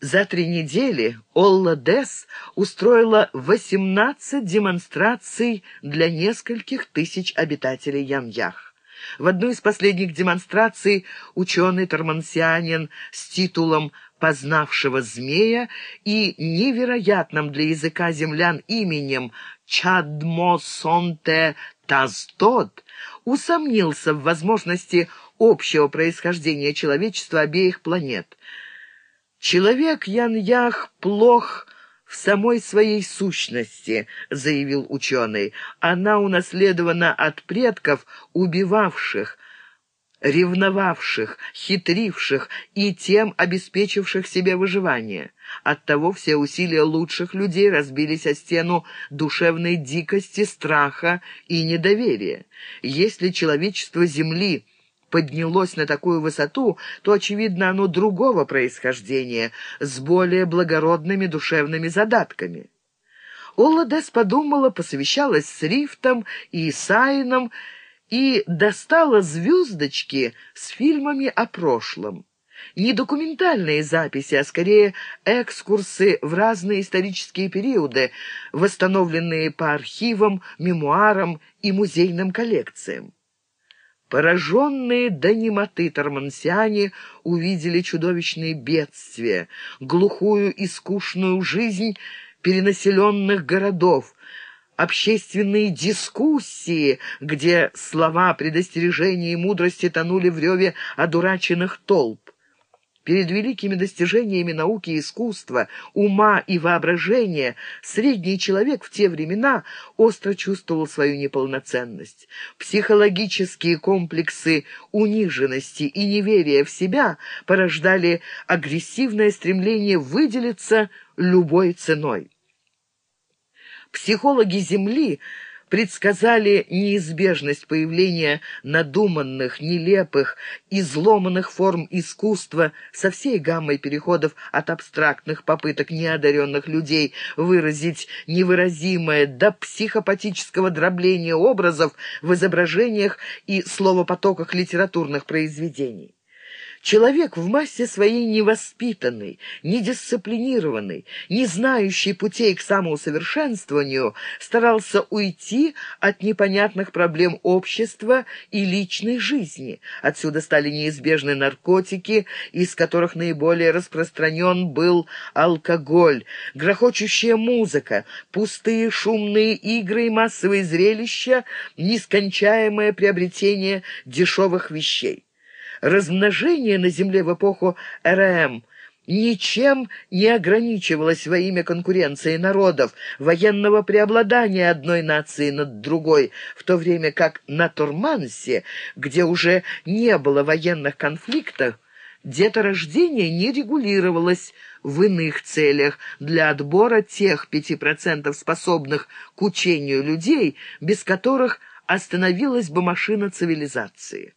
За три недели Олла Дес устроила 18 демонстраций для нескольких тысяч обитателей Яньях. В одну из последних демонстраций ученый-тормансианин с титулом познавшего змея и невероятным для языка землян именем Чадмосонте Тазтот усомнился в возможности общего происхождения человечества обеих планет – «Человек Ян-Ях плох в самой своей сущности», — заявил ученый. «Она унаследована от предков, убивавших, ревновавших, хитривших и тем обеспечивших себе выживание. Оттого все усилия лучших людей разбились о стену душевной дикости, страха и недоверия. Если человечество Земли — поднялось на такую высоту, то, очевидно, оно другого происхождения, с более благородными душевными задатками. Олладес подумала, посовещалась с Рифтом и Исаином и достала звездочки с фильмами о прошлом. Не документальные записи, а скорее экскурсы в разные исторические периоды, восстановленные по архивам, мемуарам и музейным коллекциям. Пораженные до немоты тормансиане увидели чудовищные бедствия, глухую и скучную жизнь перенаселенных городов, общественные дискуссии, где слова предостережения и мудрости тонули в реве одураченных толп. Перед великими достижениями науки и искусства, ума и воображения средний человек в те времена остро чувствовал свою неполноценность. Психологические комплексы униженности и неверия в себя порождали агрессивное стремление выделиться любой ценой. Психологи Земли – предсказали неизбежность появления надуманных, нелепых, изломанных форм искусства со всей гаммой переходов от абстрактных попыток неодаренных людей выразить невыразимое до психопатического дробления образов в изображениях и словопотоках литературных произведений. Человек в массе своей невоспитанный, недисциплинированный, не знающий путей к самоусовершенствованию, старался уйти от непонятных проблем общества и личной жизни. Отсюда стали неизбежны наркотики, из которых наиболее распространен был алкоголь, грохочущая музыка, пустые шумные игры и массовые зрелища, нескончаемое приобретение дешевых вещей размножение на Земле в эпоху РМ ничем не ограничивалось во имя конкуренции народов, военного преобладания одной нации над другой, в то время как на Турмансе, где уже не было военных конфликтов, деторождение не регулировалось в иных целях для отбора тех 5% способных к учению людей, без которых остановилась бы машина цивилизации.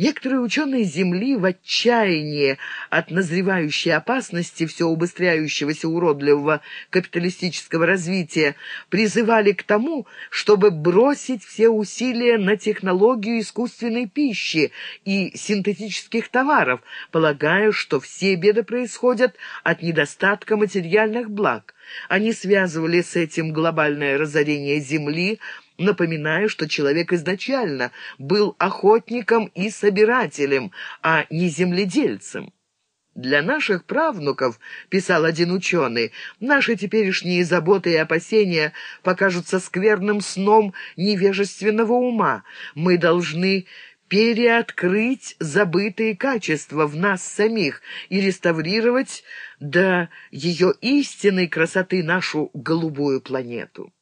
Некоторые ученые Земли в отчаянии от назревающей опасности все убыстряющегося уродливого капиталистического развития призывали к тому, чтобы бросить все усилия на технологию искусственной пищи и синтетических товаров, полагая, что все беды происходят от недостатка материальных благ. Они связывали с этим глобальное разорение Земли, напоминая, что человек изначально был охотником и собирателем, а не земледельцем. «Для наших правнуков, — писал один ученый, — наши теперешние заботы и опасения покажутся скверным сном невежественного ума. Мы должны переоткрыть забытые качества в нас самих и реставрировать до ее истинной красоты нашу голубую планету.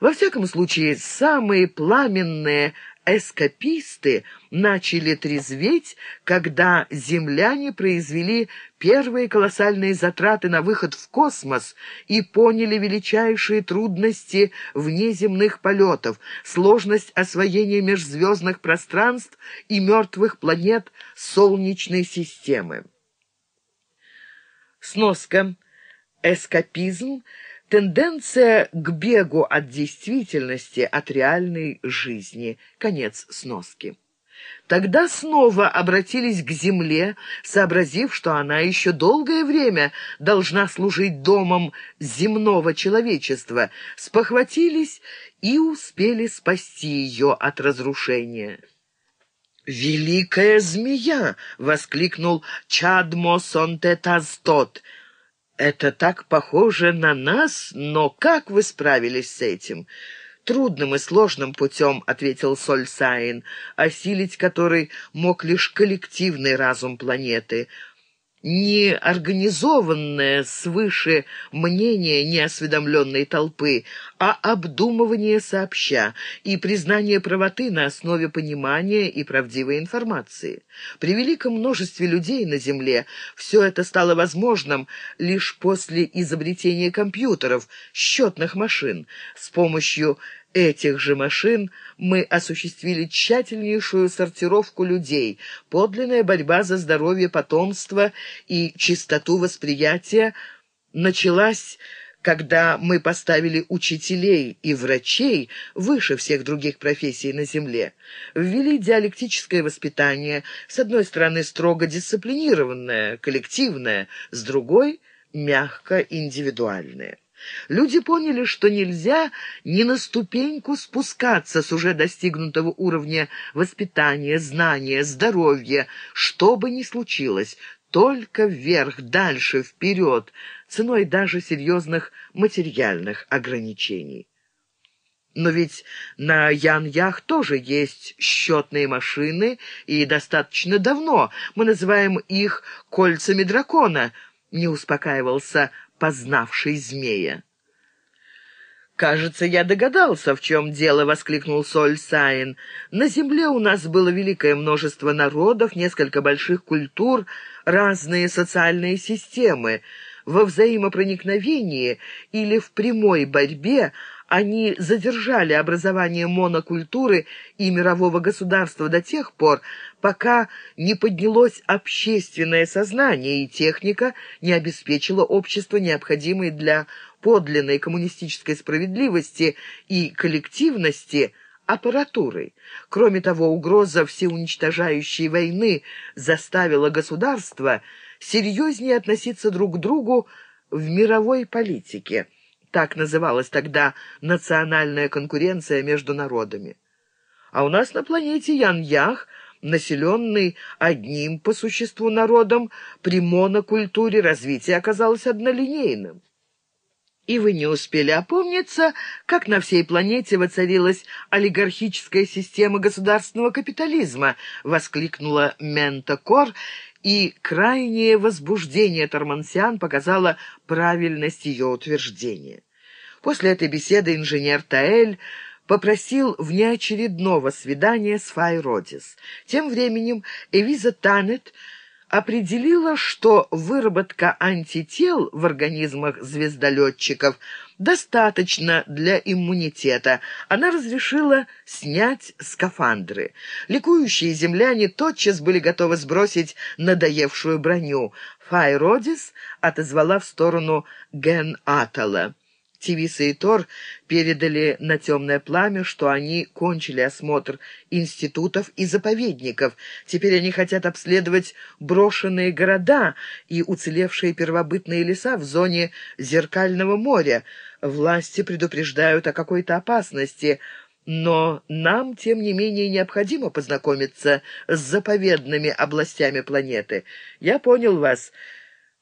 Во всяком случае, самые пламенные эскаписты начали трезветь, когда земляне произвели первые колоссальные затраты на выход в космос и поняли величайшие трудности внеземных полетов, сложность освоения межзвездных пространств и мертвых планет Солнечной системы. Сноска. Эскапизм — Тенденция к бегу от действительности, от реальной жизни. Конец сноски. Тогда снова обратились к земле, сообразив, что она еще долгое время должна служить домом земного человечества, спохватились и успели спасти ее от разрушения. «Великая змея!» — воскликнул Чадмо Сонтетастот. «Это так похоже на нас, но как вы справились с этим?» трудным и сложным путем», — ответил Сольсайн, осилить который мог лишь коллективный разум планеты — не организованное свыше мнение неосведомленной толпы, а обдумывание сообща и признание правоты на основе понимания и правдивой информации. При великом множестве людей на Земле все это стало возможным лишь после изобретения компьютеров, счетных машин, с помощью этих же машин мы осуществили тщательнейшую сортировку людей, подлинная борьба за здоровье потомства и чистоту восприятия началась когда мы поставили учителей и врачей выше всех других профессий на Земле, ввели диалектическое воспитание, с одной стороны строго дисциплинированное, коллективное, с другой – мягко индивидуальное. Люди поняли, что нельзя ни на ступеньку спускаться с уже достигнутого уровня воспитания, знания, здоровья, что бы ни случилось, только вверх, дальше, вперед, ценой даже серьезных материальных ограничений. Но ведь на Ян-Ях тоже есть счетные машины, и достаточно давно. Мы называем их «кольцами дракона», — не успокаивался познавший змея. «Кажется, я догадался, в чем дело», — воскликнул Соль Сайн. «На земле у нас было великое множество народов, несколько больших культур, разные социальные системы. Во взаимопроникновении или в прямой борьбе они задержали образование монокультуры и мирового государства до тех пор, пока не поднялось общественное сознание и техника не обеспечила общество необходимой для подлинной коммунистической справедливости и коллективности аппаратурой. Кроме того, угроза всеуничтожающей войны заставила государство серьезнее относиться друг к другу в мировой политике – так называлась тогда национальная конкуренция между народами. А у нас на планете Ян-Ях, населенный одним по существу народом, при монокультуре развитие оказалось однолинейным. И вы не успели опомниться, как на всей планете воцарилась олигархическая система государственного капитализма, воскликнула Мента Кор, и крайнее возбуждение Тормансиан показало правильность ее утверждения. После этой беседы инженер Таэль попросил внеочередного свидания с Файродис. Тем временем Эвиза Танет определила, что выработка антител в организмах звездолетчиков достаточно для иммунитета. Она разрешила снять скафандры. Ликующие земляне тотчас были готовы сбросить надоевшую броню. Файродис отозвала в сторону Ген-Атала. Тивиса и Тор передали на темное пламя, что они кончили осмотр институтов и заповедников. Теперь они хотят обследовать брошенные города и уцелевшие первобытные леса в зоне Зеркального моря. Власти предупреждают о какой-то опасности, но нам, тем не менее, необходимо познакомиться с заповедными областями планеты. Я понял вас.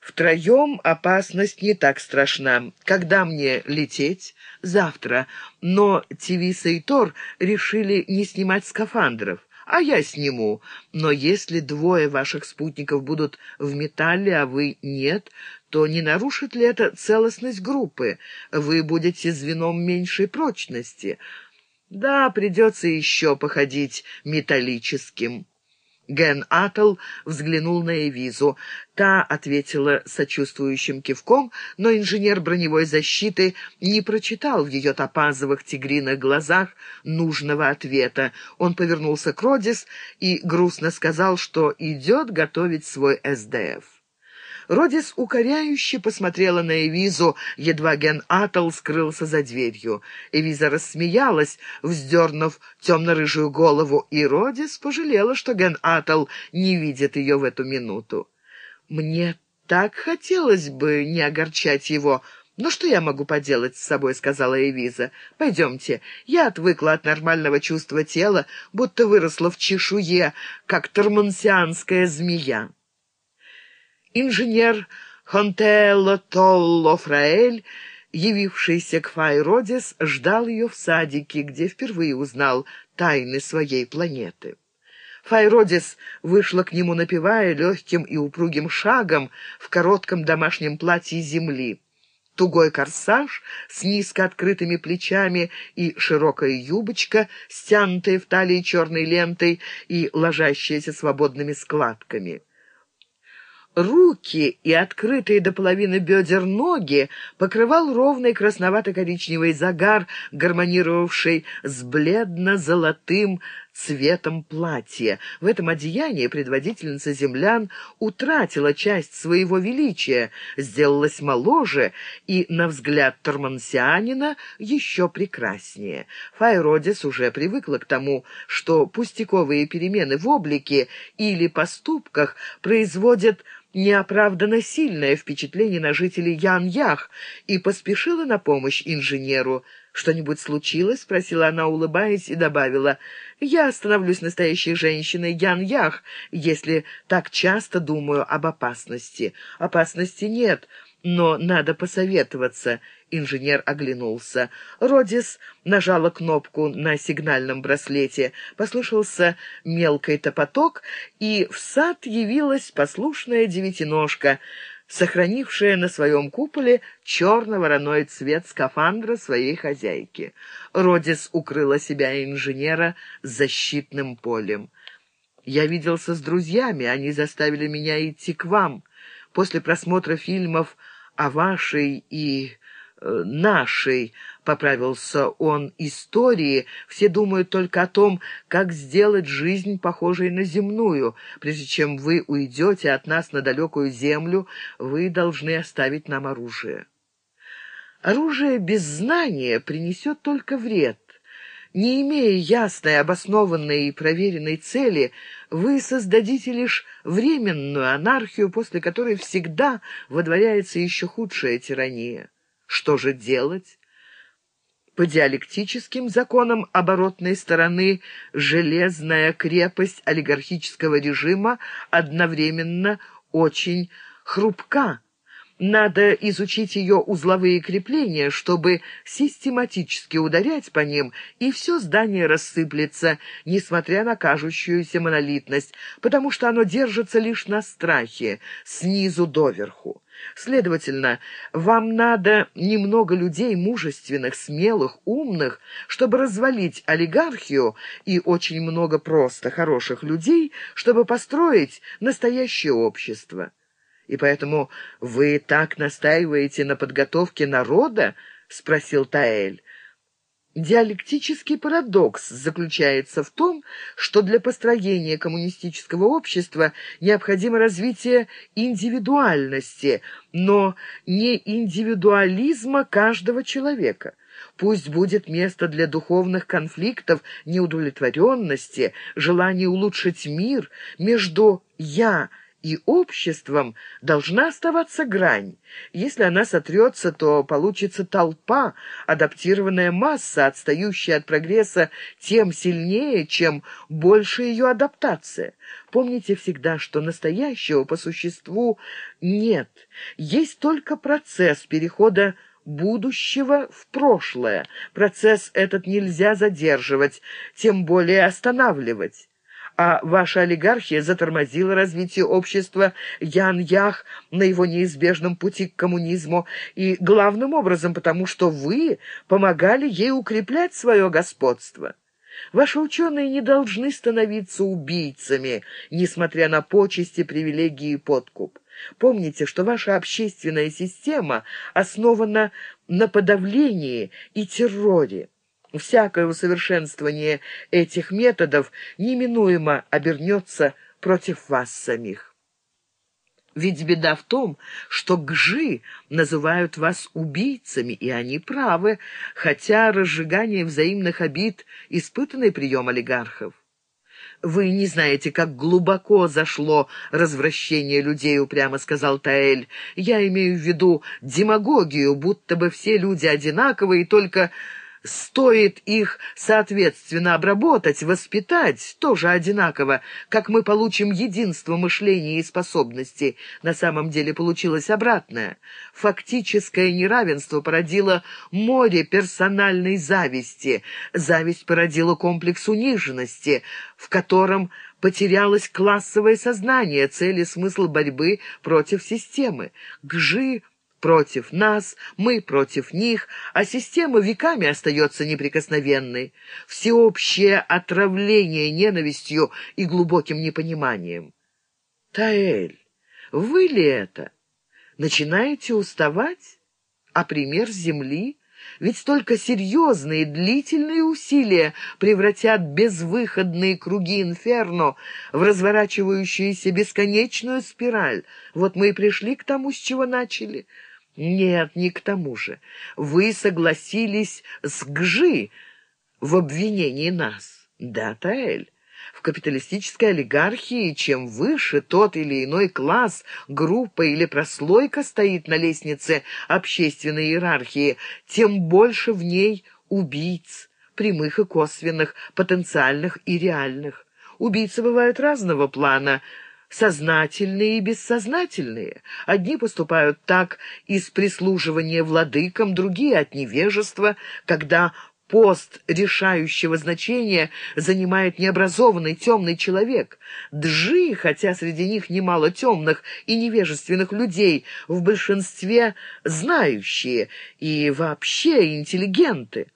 Втроем опасность не так страшна. Когда мне лететь? Завтра. Но Тивиса и Тор решили не снимать скафандров. А я сниму. Но если двое ваших спутников будут в металле, а вы нет, то не нарушит ли это целостность группы? Вы будете звеном меньшей прочности. Да, придется еще походить металлическим. Ген Атл взглянул на Эвизу. Та ответила сочувствующим кивком, но инженер броневой защиты не прочитал в ее топазовых тигриных глазах нужного ответа. Он повернулся к Родис и грустно сказал, что идет готовить свой СДФ. Родис укоряюще посмотрела на Эвизу, едва Ген Атл скрылся за дверью. Эвиза рассмеялась, вздернув темно-рыжую голову, и Родис пожалела, что Ген Атл не видит ее в эту минуту. «Мне так хотелось бы не огорчать его», «Ну что я могу поделать с собой?» — сказала Эвиза. «Пойдемте. Я отвыкла от нормального чувства тела, будто выросла в чешуе, как тормансианская змея». Инженер Хонтелло Толло Фраэль, явившийся к Файродис, ждал ее в садике, где впервые узнал тайны своей планеты. Файродис вышла к нему, напевая легким и упругим шагом в коротком домашнем платье земли тугой корсаж с низко открытыми плечами и широкая юбочка, стянутая в талии черной лентой и ложащаяся свободными складками. Руки и открытые до половины бедер ноги покрывал ровный красновато-коричневый загар, гармонировавший с бледно-золотым цветом платья. В этом одеянии предводительница землян утратила часть своего величия, сделалась моложе и, на взгляд тормансианина, еще прекраснее. Файродис уже привыкла к тому, что пустяковые перемены в облике или поступках производят неоправданно сильное впечатление на жителей Ян-Ях и поспешила на помощь инженеру. «Что-нибудь случилось?» — спросила она, улыбаясь, и добавила. «Я становлюсь настоящей женщиной Ян-Ях, если так часто думаю об опасности. Опасности нет, но надо посоветоваться». Инженер оглянулся. Родис нажала кнопку на сигнальном браслете. Послышался мелкий топоток, и в сад явилась послушная девятиножка, сохранившая на своем куполе черно-вороной цвет скафандра своей хозяйки. Родис укрыла себя инженера защитным полем. «Я виделся с друзьями, они заставили меня идти к вам. После просмотра фильмов о вашей и э, нашей, — поправился он, — истории, все думают только о том, как сделать жизнь похожей на земную. Прежде чем вы уйдете от нас на далекую землю, вы должны оставить нам оружие. Оружие без знания принесет только вред. Не имея ясной, обоснованной и проверенной цели, вы создадите лишь временную анархию, после которой всегда водворяется еще худшая тирания. Что же делать? По диалектическим законам оборотной стороны железная крепость олигархического режима одновременно очень хрупка, надо изучить ее узловые крепления, чтобы систематически ударять по ним, и все здание рассыплется, несмотря на кажущуюся монолитность, потому что оно держится лишь на страхе, снизу доверху. Следовательно, вам надо немного людей мужественных, смелых, умных, чтобы развалить олигархию, и очень много просто хороших людей, чтобы построить настоящее общество. И поэтому вы так настаиваете на подготовке народа? — спросил Таэль. Диалектический парадокс заключается в том, что для построения коммунистического общества необходимо развитие индивидуальности, но не индивидуализма каждого человека. Пусть будет место для духовных конфликтов, неудовлетворенности, желания улучшить мир между «я» и обществом должна оставаться грань. Если она сотрется, то получится толпа, адаптированная масса, отстающая от прогресса тем сильнее, чем больше ее адаптация. Помните всегда, что настоящего по существу нет. Есть только процесс перехода будущего в прошлое. Процесс этот нельзя задерживать, тем более останавливать а ваша олигархия затормозила развитие общества Ян-Ях на его неизбежном пути к коммунизму, и главным образом потому, что вы помогали ей укреплять свое господство. Ваши ученые не должны становиться убийцами, несмотря на почести, привилегии и подкуп. Помните, что ваша общественная система основана на подавлении и терроре. Всякое усовершенствование этих методов неминуемо обернется против вас самих. Ведь беда в том, что гжи называют вас убийцами, и они правы, хотя разжигание взаимных обид — испытанный прием олигархов. «Вы не знаете, как глубоко зашло развращение людей», — упрямо сказал Таэль. «Я имею в виду демагогию, будто бы все люди одинаковые, только Стоит их, соответственно, обработать, воспитать, тоже одинаково, как мы получим единство мышления и способностей. На самом деле получилось обратное. Фактическое неравенство породило море персональной зависти. Зависть породила комплекс униженности, в котором потерялось классовое сознание, цель и смысл борьбы против системы. Гжи против нас, мы против них, а система веками остается неприкосновенной. Всеобщее отравление ненавистью и глубоким непониманием. Таэль, вы ли это? Начинаете уставать? А пример Земли? Ведь только серьезные длительные усилия превратят безвыходные круги инферно в разворачивающуюся бесконечную спираль. Вот мы и пришли к тому, с чего начали — «Нет, не к тому же. Вы согласились с Гжи в обвинении нас. Да, Таэль. В капиталистической олигархии чем выше тот или иной класс, группа или прослойка стоит на лестнице общественной иерархии, тем больше в ней убийц, прямых и косвенных, потенциальных и реальных. Убийцы бывают разного плана – сознательные и бессознательные. Одни поступают так из прислуживания владыкам, другие от невежества, когда пост решающего значения занимает необразованный темный человек. Джи, хотя среди них немало темных и невежественных людей, в большинстве знающие и вообще интеллигенты.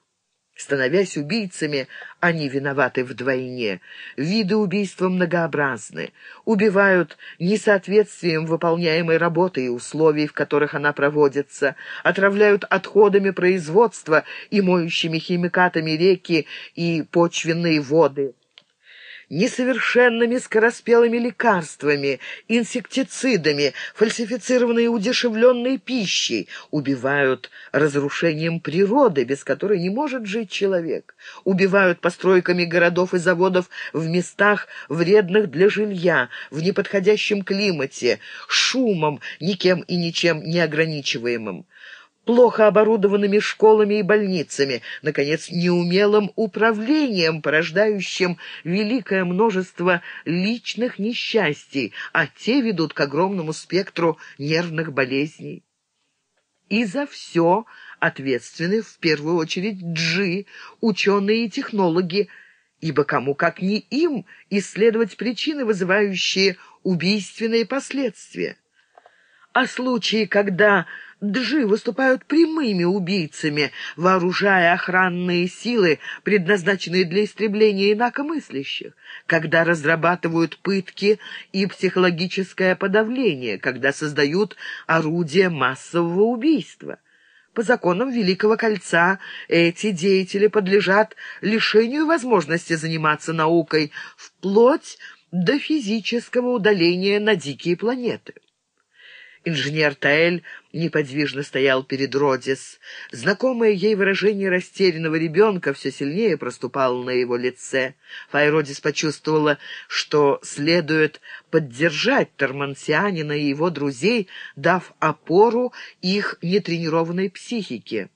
Становясь убийцами, они виноваты вдвойне. Виды убийства многообразны. Убивают несоответствием выполняемой работы и условий, в которых она проводится. Отравляют отходами производства и моющими химикатами реки и почвенные воды несовершенными скороспелыми лекарствами, инсектицидами, фальсифицированной и удешевленной пищей, убивают разрушением природы, без которой не может жить человек, убивают постройками городов и заводов в местах, вредных для жилья, в неподходящем климате, шумом, никем и ничем не ограничиваемым плохо оборудованными школами и больницами, наконец, неумелым управлением, порождающим великое множество личных несчастий, а те ведут к огромному спектру нервных болезней. И за все ответственны в первую очередь джи, ученые и технологи, ибо кому как не им исследовать причины, вызывающие убийственные последствия. А случаи, когда Джи выступают прямыми убийцами, вооружая охранные силы, предназначенные для истребления инакомыслящих, когда разрабатывают пытки и психологическое подавление, когда создают орудия массового убийства. По законам Великого Кольца эти деятели подлежат лишению возможности заниматься наукой вплоть до физического удаления на дикие планеты. Инженер Таэль неподвижно стоял перед Родис. Знакомое ей выражение растерянного ребенка все сильнее проступало на его лице. Файродис почувствовала, что следует поддержать Тормансианина и его друзей, дав опору их нетренированной психике.